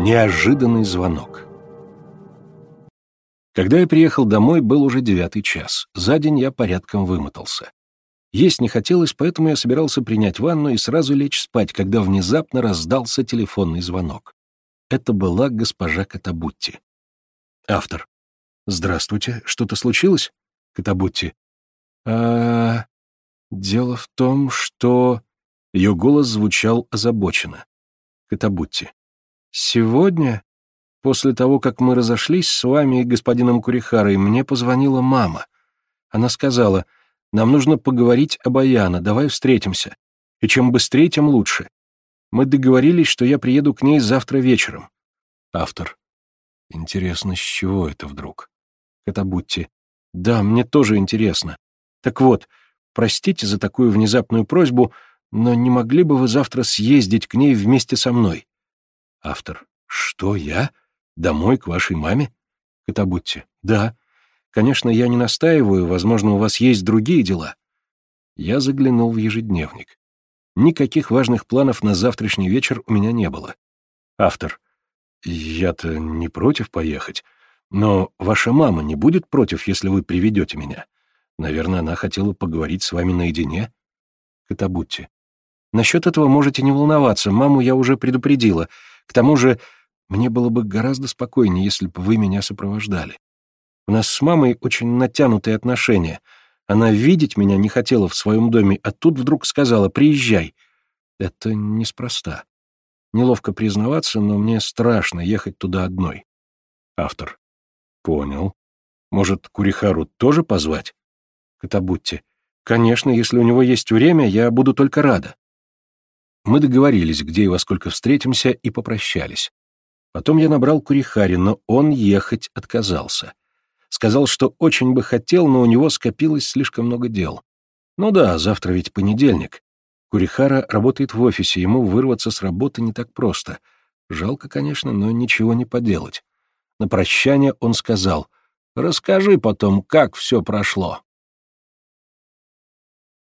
Неожиданный звонок. Когда я приехал домой, был уже девятый час. За день я порядком вымотался. Есть не хотелось, поэтому я собирался принять ванну и сразу лечь спать, когда внезапно раздался телефонный звонок. Это была госпожа Катабутти. Автор. «Здравствуйте. Что-то случилось?» Катабутти. а Дело в том, что...» Ее голос звучал озабоченно. Катабутти. «Сегодня, после того, как мы разошлись с вами и господином Курихарой, мне позвонила мама. Она сказала, нам нужно поговорить об Аяна, давай встретимся. И чем быстрее, тем лучше. Мы договорились, что я приеду к ней завтра вечером». Автор. «Интересно, с чего это вдруг?» Катабутти. «Да, мне тоже интересно. Так вот, простите за такую внезапную просьбу, но не могли бы вы завтра съездить к ней вместе со мной?» Автор. «Что, я? Домой к вашей маме?» Катабутти. «Да. Конечно, я не настаиваю, возможно, у вас есть другие дела». Я заглянул в ежедневник. Никаких важных планов на завтрашний вечер у меня не было. Автор. «Я-то не против поехать, но ваша мама не будет против, если вы приведете меня. Наверное, она хотела поговорить с вами наедине?» Катабутти. «Насчет этого можете не волноваться, маму я уже предупредила. К тому же, мне было бы гораздо спокойнее, если бы вы меня сопровождали. У нас с мамой очень натянутые отношения. Она видеть меня не хотела в своем доме, а тут вдруг сказала «приезжай». Это неспроста. Неловко признаваться, но мне страшно ехать туда одной. Автор. Понял. Может, Курихару тоже позвать? Катабутти. Конечно, если у него есть время, я буду только рада. Мы договорились, где и во сколько встретимся, и попрощались. Потом я набрал Курихари, но он ехать отказался. Сказал, что очень бы хотел, но у него скопилось слишком много дел. Ну да, завтра ведь понедельник. Курихара работает в офисе, ему вырваться с работы не так просто. Жалко, конечно, но ничего не поделать. На прощание он сказал, «Расскажи потом, как все прошло».